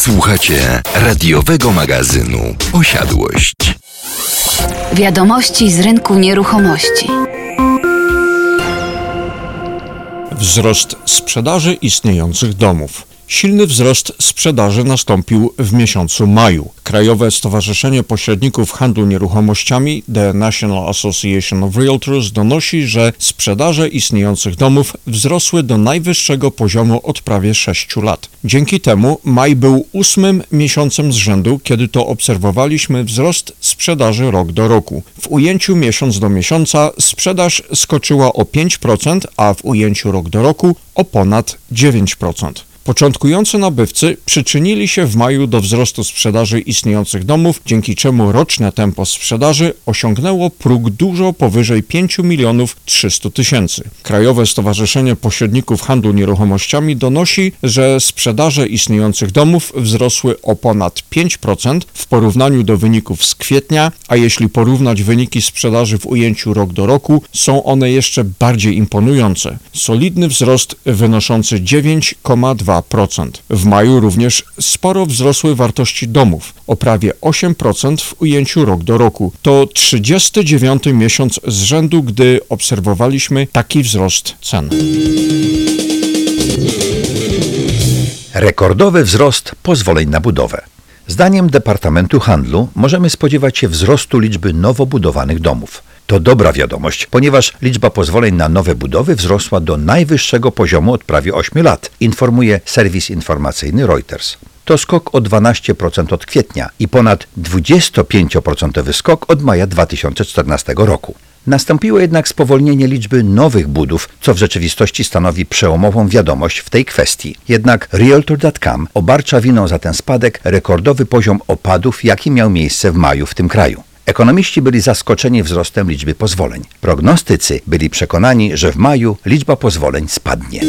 Słuchacie radiowego magazynu Posiadłość. Wiadomości z rynku nieruchomości. Wzrost sprzedaży istniejących domów. Silny wzrost sprzedaży nastąpił w miesiącu maju. Krajowe Stowarzyszenie Pośredników Handlu Nieruchomościami The National Association of Realtors donosi, że sprzedaże istniejących domów wzrosły do najwyższego poziomu od prawie 6 lat. Dzięki temu maj był ósmym miesiącem z rzędu, kiedy to obserwowaliśmy wzrost sprzedaży rok do roku. W ujęciu miesiąc do miesiąca sprzedaż skoczyła o 5%, a w ujęciu rok do roku o ponad 9%. Początkujący nabywcy przyczynili się w maju do wzrostu sprzedaży istniejących domów, dzięki czemu roczne tempo sprzedaży osiągnęło próg dużo powyżej 5 milionów 300 tysięcy. Krajowe Stowarzyszenie Pośredników Handlu Nieruchomościami donosi, że sprzedaże istniejących domów wzrosły o ponad 5% w porównaniu do wyników z kwietnia, a jeśli porównać wyniki sprzedaży w ujęciu rok do roku, są one jeszcze bardziej imponujące. Solidny wzrost wynoszący 9,2%. W maju również sporo wzrosły wartości domów, o prawie 8% w ujęciu rok do roku. To 39 miesiąc z rzędu, gdy obserwowaliśmy taki wzrost cen. Rekordowy wzrost pozwoleń na budowę. Zdaniem Departamentu Handlu możemy spodziewać się wzrostu liczby nowo budowanych domów. To dobra wiadomość, ponieważ liczba pozwoleń na nowe budowy wzrosła do najwyższego poziomu od prawie 8 lat, informuje serwis informacyjny Reuters. To skok o 12% od kwietnia i ponad 25% skok od maja 2014 roku. Nastąpiło jednak spowolnienie liczby nowych budów, co w rzeczywistości stanowi przełomową wiadomość w tej kwestii. Jednak Realtor.com obarcza winą za ten spadek rekordowy poziom opadów, jaki miał miejsce w maju w tym kraju. Ekonomiści byli zaskoczeni wzrostem liczby pozwoleń. Prognostycy byli przekonani, że w maju liczba pozwoleń spadnie.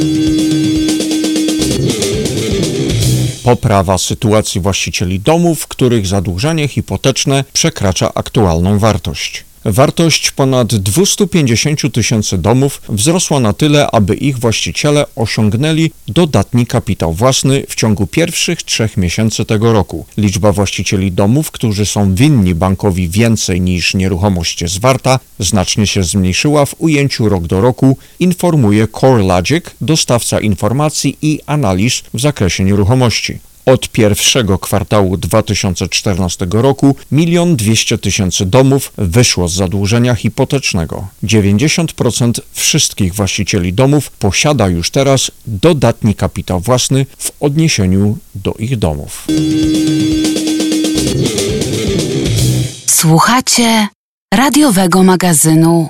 Poprawa sytuacji właścicieli domów, których zadłużenie hipoteczne przekracza aktualną wartość. Wartość ponad 250 tysięcy domów wzrosła na tyle, aby ich właściciele osiągnęli dodatni kapitał własny w ciągu pierwszych trzech miesięcy tego roku. Liczba właścicieli domów, którzy są winni bankowi więcej niż nieruchomość jest warta, znacznie się zmniejszyła w ujęciu rok do roku, informuje CoreLogic, dostawca informacji i analiz w zakresie nieruchomości. Od pierwszego kwartału 2014 roku milion dwieście tysięcy domów wyszło z zadłużenia hipotecznego. 90% wszystkich właścicieli domów posiada już teraz dodatni kapitał własny w odniesieniu do ich domów. Słuchacie radiowego magazynu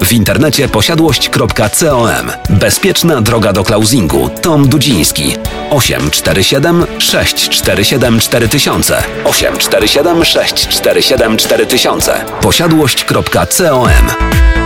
w internecie posiadłość.com. Bezpieczna droga do closingu. Tom Dudziński. 847 647 4000. 847 647 4000. Posiadłość.com.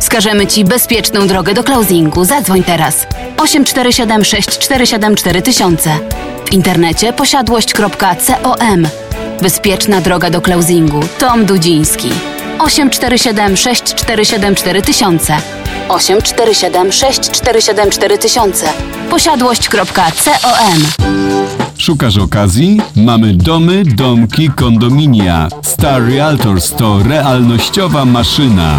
Wskażemy Ci bezpieczną drogę do closingu. Zadzwoń teraz. 847 647 4000. W internecie posiadłość.com. Bezpieczna droga do closingu. Tom Dudziński. 847 647 4000. 847 647 4000. Posiadłość.com. Szukasz okazji? Mamy domy, domki, kondominia. Star Realtors to realnościowa maszyna.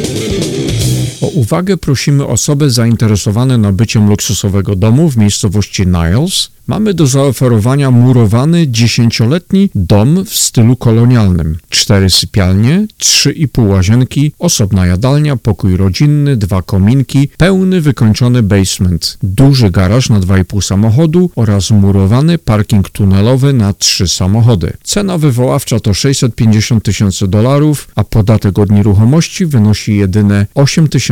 Uwagę prosimy osoby zainteresowane nabyciem luksusowego domu w miejscowości Niles. Mamy do zaoferowania murowany dziesięcioletni dom w stylu kolonialnym. Cztery sypialnie, trzy i pół łazienki, osobna jadalnia, pokój rodzinny, dwa kominki, pełny wykończony basement, duży garaż na 2,5 samochodu oraz murowany parking tunelowy na trzy samochody. Cena wywoławcza to 650 tysięcy dolarów, a podatek od nieruchomości wynosi jedyne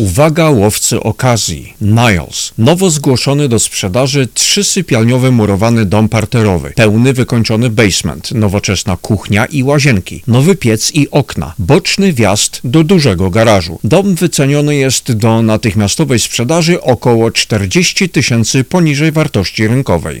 Uwaga łowcy okazji. Niles. Nowo zgłoszony do sprzedaży trzysypialniowy murowany dom parterowy. Pełny wykończony basement, nowoczesna kuchnia i łazienki, nowy piec i okna, boczny wjazd do dużego garażu. Dom wyceniony jest do natychmiastowej sprzedaży około 40 tysięcy poniżej wartości rynkowej.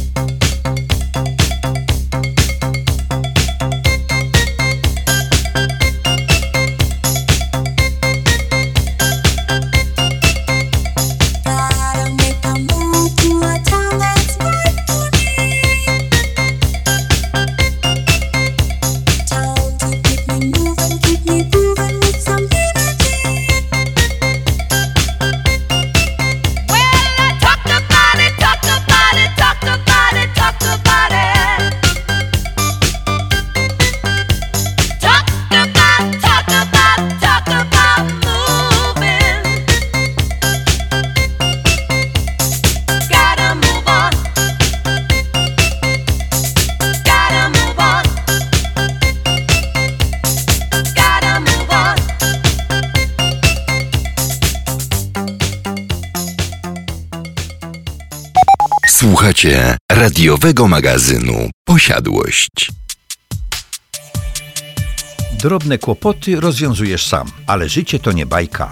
Słuchacie radiowego magazynu Posiadłość. Drobne kłopoty rozwiązujesz sam, ale życie to nie bajka.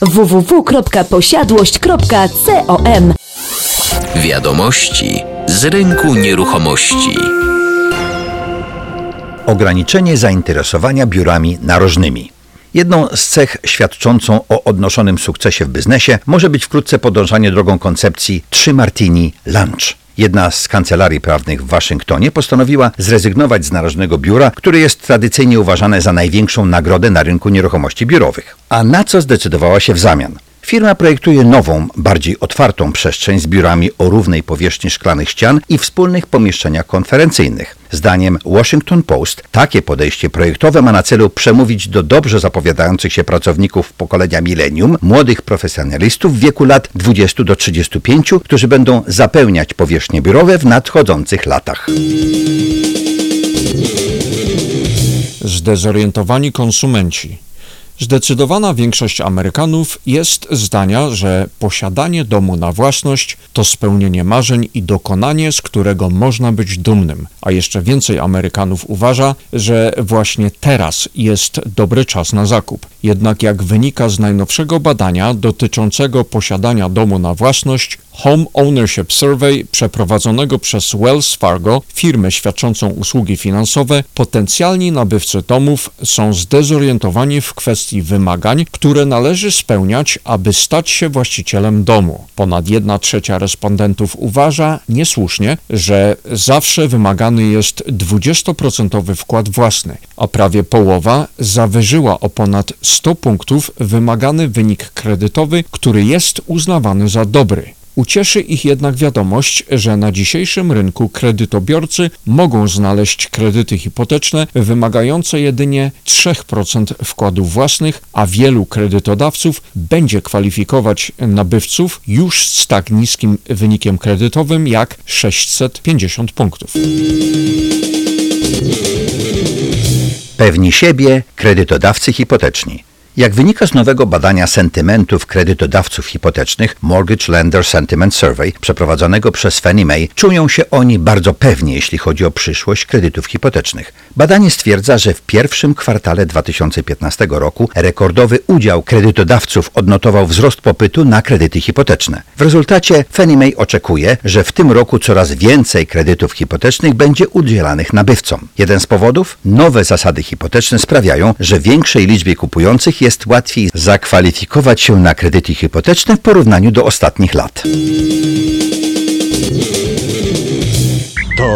www.posiadłość.com Wiadomości z rynku nieruchomości. Ograniczenie zainteresowania biurami narożnymi. Jedną z cech świadczącą o odnoszonym sukcesie w biznesie może być wkrótce podążanie drogą koncepcji 3 Martini Lunch. Jedna z kancelarii prawnych w Waszyngtonie postanowiła zrezygnować z narożnego biura, które jest tradycyjnie uważane za największą nagrodę na rynku nieruchomości biurowych. A na co zdecydowała się w zamian? Firma projektuje nową, bardziej otwartą przestrzeń z biurami o równej powierzchni szklanych ścian i wspólnych pomieszczeniach konferencyjnych. Zdaniem Washington Post takie podejście projektowe ma na celu przemówić do dobrze zapowiadających się pracowników pokolenia milenium, młodych profesjonalistów w wieku lat 20 do 35, którzy będą zapełniać powierzchnie biurowe w nadchodzących latach. Zdezorientowani konsumenci. Zdecydowana większość Amerykanów jest zdania, że posiadanie domu na własność to spełnienie marzeń i dokonanie, z którego można być dumnym. A jeszcze więcej Amerykanów uważa, że właśnie teraz jest dobry czas na zakup. Jednak jak wynika z najnowszego badania dotyczącego posiadania domu na własność, Home Ownership Survey przeprowadzonego przez Wells Fargo, firmę świadczącą usługi finansowe, potencjalni nabywcy domów są zdezorientowani w kwestii wymagań, które należy spełniać, aby stać się właścicielem domu. Ponad 1 trzecia respondentów uważa, niesłusznie, że zawsze wymagany jest 20% wkład własny, a prawie połowa zawyżyła o ponad 100 punktów wymagany wynik kredytowy, który jest uznawany za dobry. Ucieszy ich jednak wiadomość, że na dzisiejszym rynku kredytobiorcy mogą znaleźć kredyty hipoteczne wymagające jedynie 3% wkładów własnych, a wielu kredytodawców będzie kwalifikować nabywców już z tak niskim wynikiem kredytowym jak 650 punktów. Pewni siebie kredytodawcy hipoteczni. Jak wynika z nowego badania sentymentów kredytodawców hipotecznych Mortgage Lender Sentiment Survey przeprowadzonego przez Fannie Mae, czują się oni bardzo pewnie, jeśli chodzi o przyszłość kredytów hipotecznych. Badanie stwierdza, że w pierwszym kwartale 2015 roku rekordowy udział kredytodawców odnotował wzrost popytu na kredyty hipoteczne. W rezultacie Fannie Mae oczekuje, że w tym roku coraz więcej kredytów hipotecznych będzie udzielanych nabywcom. Jeden z powodów? Nowe zasady hipoteczne sprawiają, że większej liczbie kupujących jest łatwiej zakwalifikować się na kredyty hipoteczne w porównaniu do ostatnich lat.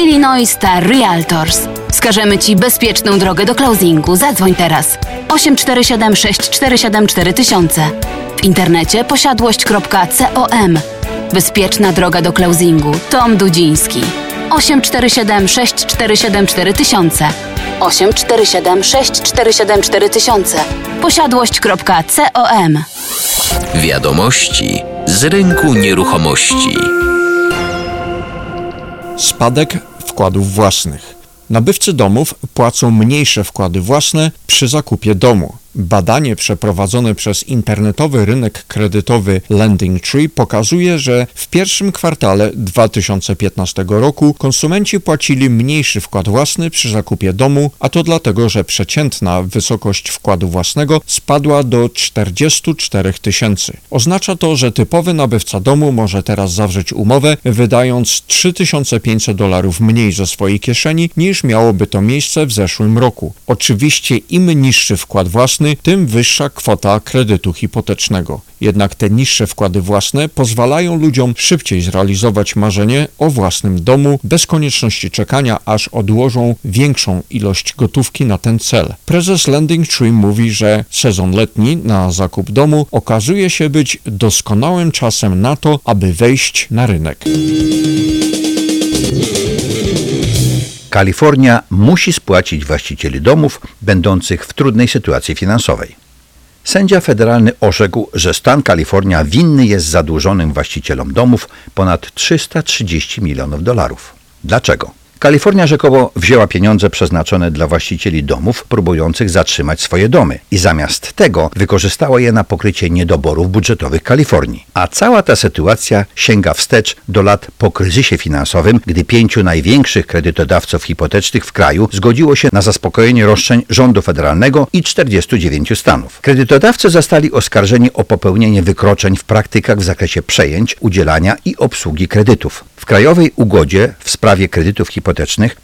Illinois Star Realtors. Wskażemy Ci bezpieczną drogę do closingu. Zadzwoń teraz. 847 647 4000. W internecie posiadłość.com. Bezpieczna droga do closingu. Tom Dudziński. 847 647 4000. 847 647 4000. Posiadłość.com. Wiadomości z rynku nieruchomości. Spadek wkładów własnych. Nabywcy domów płacą mniejsze wkłady własne przy zakupie domu. Badanie przeprowadzone przez internetowy rynek kredytowy Lending Tree pokazuje, że w pierwszym kwartale 2015 roku konsumenci płacili mniejszy wkład własny przy zakupie domu, a to dlatego, że przeciętna wysokość wkładu własnego spadła do 44 tysięcy. Oznacza to, że typowy nabywca domu może teraz zawrzeć umowę, wydając 3500 dolarów mniej ze swojej kieszeni niż miałoby to miejsce w zeszłym roku. Oczywiście im niższy wkład własny, własny, tym wyższa kwota kredytu hipotecznego. Jednak te niższe wkłady własne pozwalają ludziom szybciej zrealizować marzenie o własnym domu bez konieczności czekania, aż odłożą większą ilość gotówki na ten cel. Prezes Lending Tree mówi, że sezon letni na zakup domu okazuje się być doskonałym czasem na to, aby wejść na rynek. Kalifornia musi spłacić właścicieli domów będących w trudnej sytuacji finansowej. Sędzia federalny orzekł, że stan Kalifornia winny jest zadłużonym właścicielom domów ponad 330 milionów dolarów. Dlaczego? Kalifornia rzekomo wzięła pieniądze przeznaczone dla właścicieli domów próbujących zatrzymać swoje domy i zamiast tego wykorzystała je na pokrycie niedoborów budżetowych Kalifornii. A cała ta sytuacja sięga wstecz do lat po kryzysie finansowym, gdy pięciu największych kredytodawców hipotecznych w kraju zgodziło się na zaspokojenie roszczeń rządu federalnego i 49 stanów. Kredytodawcy zostali oskarżeni o popełnienie wykroczeń w praktykach w zakresie przejęć, udzielania i obsługi kredytów. W krajowej ugodzie w sprawie kredytów hipotecznych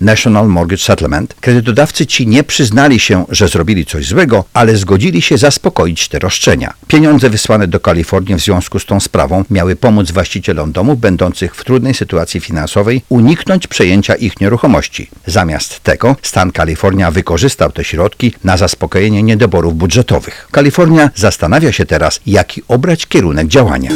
National Mortgage Settlement kredytodawcy ci nie przyznali się, że zrobili coś złego, ale zgodzili się zaspokoić te roszczenia. Pieniądze wysłane do Kalifornii w związku z tą sprawą miały pomóc właścicielom domów będących w trudnej sytuacji finansowej uniknąć przejęcia ich nieruchomości. Zamiast tego stan Kalifornia wykorzystał te środki na zaspokojenie niedoborów budżetowych. Kalifornia zastanawia się teraz, jaki obrać kierunek działania.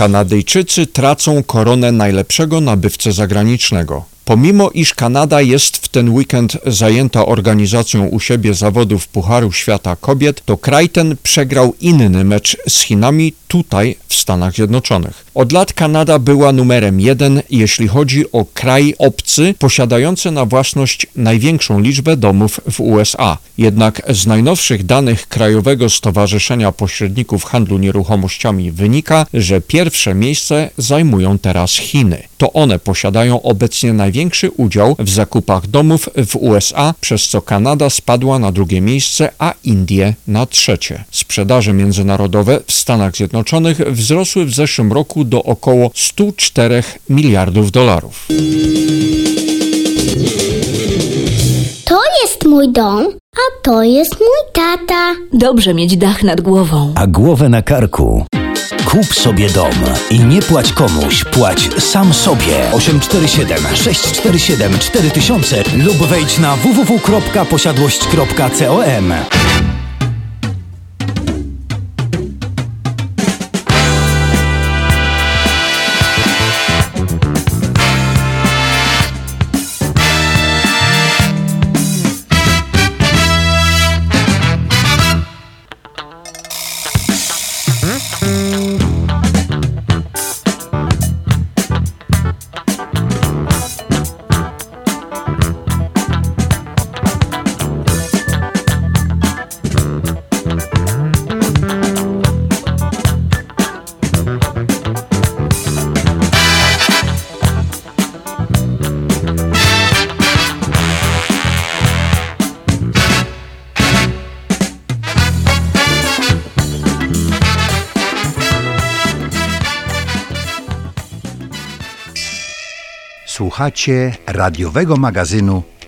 Kanadyjczycy tracą koronę najlepszego nabywcę zagranicznego. Pomimo iż Kanada jest w ten weekend zajęta organizacją u siebie zawodów Pucharu Świata Kobiet, to kraj ten przegrał inny mecz z Chinami tutaj w Stanach Zjednoczonych. Od lat Kanada była numerem jeden, jeśli chodzi o kraj obcy posiadający na własność największą liczbę domów w USA. Jednak z najnowszych danych Krajowego Stowarzyszenia Pośredników Handlu Nieruchomościami wynika, że pierwsze miejsce zajmują teraz Chiny. To one posiadają obecnie największy udział w zakupach domów w USA, przez co Kanada spadła na drugie miejsce, a Indie na trzecie. Sprzedaże międzynarodowe w Stanach Zjednoczonych wzrosły w zeszłym roku do około 104 miliardów dolarów. To jest mój dom, a to jest mój tata. Dobrze mieć dach nad głową. A głowę na karku. Kup sobie dom i nie płać komuś, płać sam sobie. 847 647 4000 lub wejdź na www.posiadłość.com. Słuchacie radiowego magazynu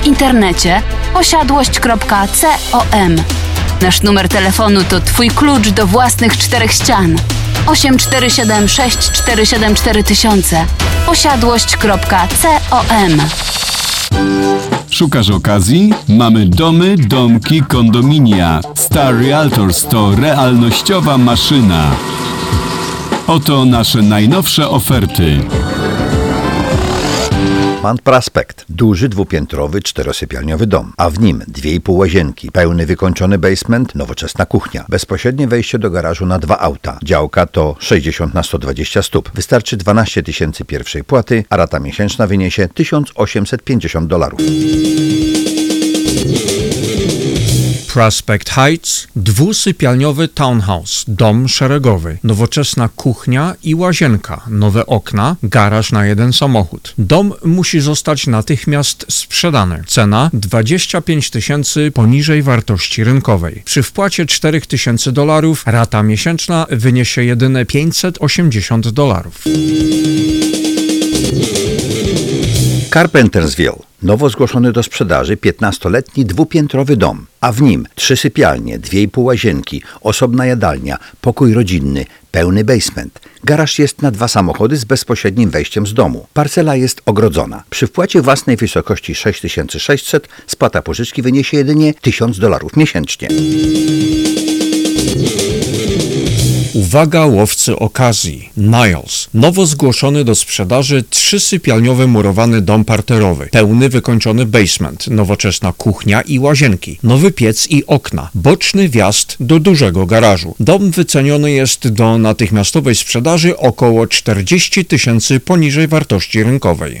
W internecie posiadłość.com. Nasz numer telefonu to Twój klucz do własnych czterech ścian. 847 647 4000 posiadłość.com. Szukasz okazji? Mamy domy, domki, kondominia. Star Realtors to realnościowa maszyna. Oto nasze najnowsze oferty. Mount Prospect. Duży, dwupiętrowy, czterosypialniowy dom, a w nim dwie i pół łazienki, pełny wykończony basement, nowoczesna kuchnia, bezpośrednie wejście do garażu na dwa auta. Działka to 60 na 120 stóp. Wystarczy 12 tysięcy pierwszej płaty, a rata miesięczna wyniesie 1850 dolarów. Prospect Heights, dwusypialniowy townhouse, dom szeregowy, nowoczesna kuchnia i łazienka, nowe okna, garaż na jeden samochód. Dom musi zostać natychmiast sprzedany. Cena 25 tysięcy poniżej wartości rynkowej. Przy wpłacie 4 tysięcy dolarów rata miesięczna wyniesie jedynie 580 dolarów. Carpentersville. Nowo zgłoszony do sprzedaży 15-letni dwupiętrowy dom, a w nim trzy sypialnie, dwie i pół łazienki, osobna jadalnia, pokój rodzinny, pełny basement. Garaż jest na dwa samochody z bezpośrednim wejściem z domu. Parcela jest ogrodzona. Przy wpłacie własnej wysokości 6600 spłata pożyczki wyniesie jedynie 1000 dolarów miesięcznie. Uwaga łowcy okazji. Niles. Nowo zgłoszony do sprzedaży trzysypialniowy murowany dom parterowy. Pełny wykończony basement, nowoczesna kuchnia i łazienki, nowy piec i okna, boczny wjazd do dużego garażu. Dom wyceniony jest do natychmiastowej sprzedaży około 40 tysięcy poniżej wartości rynkowej.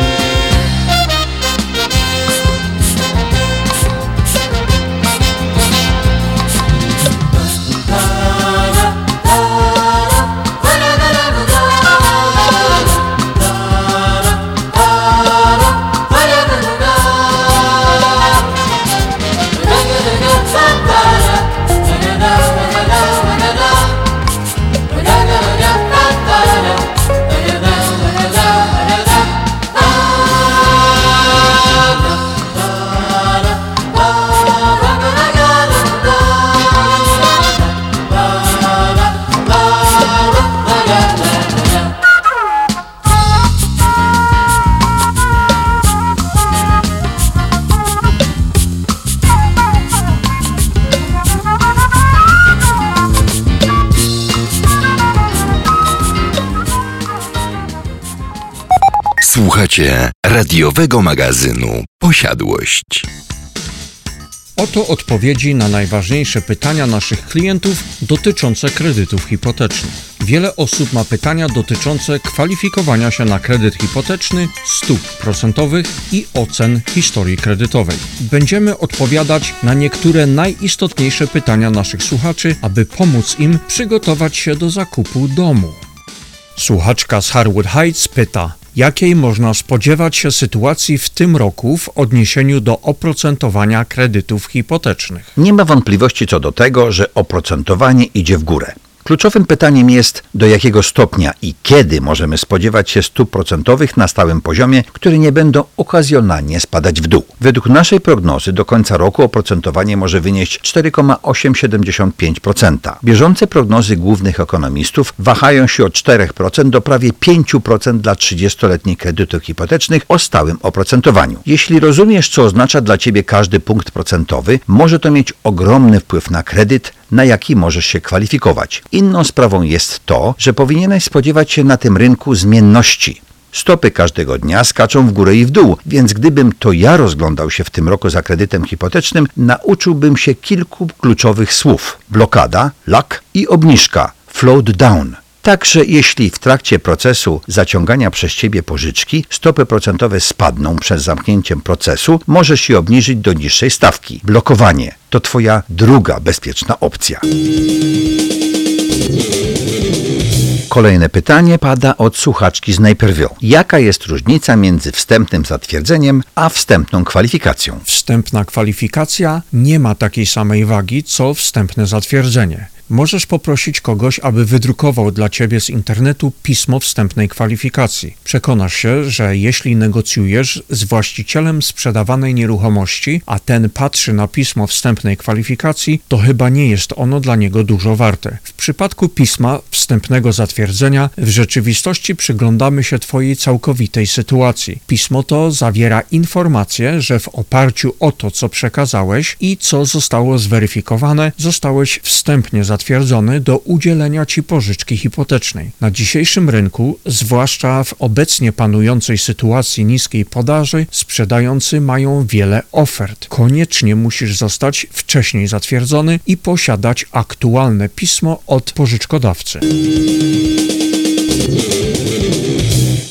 Słuchacie radiowego magazynu Posiadłość. Oto odpowiedzi na najważniejsze pytania naszych klientów dotyczące kredytów hipotecznych. Wiele osób ma pytania dotyczące kwalifikowania się na kredyt hipoteczny, stóp procentowych i ocen historii kredytowej. Będziemy odpowiadać na niektóre najistotniejsze pytania naszych słuchaczy, aby pomóc im przygotować się do zakupu domu. Słuchaczka z Harwood Heights pyta: Jakiej można spodziewać się sytuacji w tym roku w odniesieniu do oprocentowania kredytów hipotecznych? Nie ma wątpliwości co do tego, że oprocentowanie idzie w górę. Kluczowym pytaniem jest, do jakiego stopnia i kiedy możemy spodziewać się stóp procentowych na stałym poziomie, które nie będą okazjonalnie spadać w dół. Według naszej prognozy do końca roku oprocentowanie może wynieść 4,875%. Bieżące prognozy głównych ekonomistów wahają się od 4% do prawie 5% dla 30-letnich kredytów hipotecznych o stałym oprocentowaniu. Jeśli rozumiesz, co oznacza dla Ciebie każdy punkt procentowy, może to mieć ogromny wpływ na kredyt, na jaki możesz się kwalifikować. Inną sprawą jest to, że powinieneś spodziewać się na tym rynku zmienności. Stopy każdego dnia skaczą w górę i w dół, więc gdybym to ja rozglądał się w tym roku za kredytem hipotecznym, nauczyłbym się kilku kluczowych słów: blokada, lock i obniżka, float down. Także jeśli w trakcie procesu zaciągania przez Ciebie pożyczki stopy procentowe spadną przed zamknięciem procesu, możesz je obniżyć do niższej stawki. Blokowanie to Twoja druga bezpieczna opcja. Kolejne pytanie pada od słuchaczki z Naperville. Jaka jest różnica między wstępnym zatwierdzeniem a wstępną kwalifikacją? Wstępna kwalifikacja nie ma takiej samej wagi co wstępne zatwierdzenie. Możesz poprosić kogoś, aby wydrukował dla ciebie z internetu pismo wstępnej kwalifikacji. Przekonasz się, że jeśli negocjujesz z właścicielem sprzedawanej nieruchomości, a ten patrzy na pismo wstępnej kwalifikacji, to chyba nie jest ono dla niego dużo warte. W przypadku pisma wstępnego zatwierdzenia w rzeczywistości przyglądamy się Twojej całkowitej sytuacji. Pismo to zawiera informację, że w oparciu o to, co przekazałeś i co zostało zweryfikowane, zostałeś wstępnie zatwierdzony do udzielenia Ci pożyczki hipotecznej. Na dzisiejszym rynku, zwłaszcza w obecnie panującej sytuacji niskiej podaży, sprzedający mają wiele ofert. Koniecznie musisz zostać wcześniej zatwierdzony i posiadać aktualne pismo od pożyczkodawcy.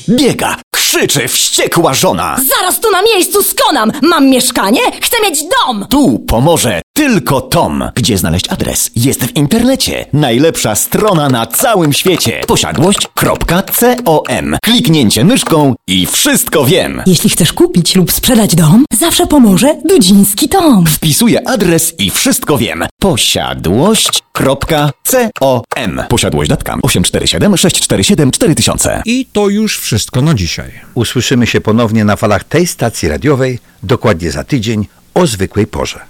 Biega, krzyczy wściekła żona. Zaraz tu na miejscu skonam! Mam mieszkanie? Chcę mieć dom! Tu pomoże tylko Tom. Gdzie znaleźć adres? Jest w internecie. Najlepsza strona na całym świecie. Posiadłość.com. Kliknięcie myszką i wszystko wiem. Jeśli chcesz kupić lub sprzedać dom, zawsze pomoże Dudziński Tom. Wpisuję adres i wszystko wiem. Posiadłość.com. Posiadłość.com 847 647 4000. I to już wszystko na dzisiaj. Usłyszymy się ponownie na falach tej stacji radiowej dokładnie za tydzień o zwykłej porze.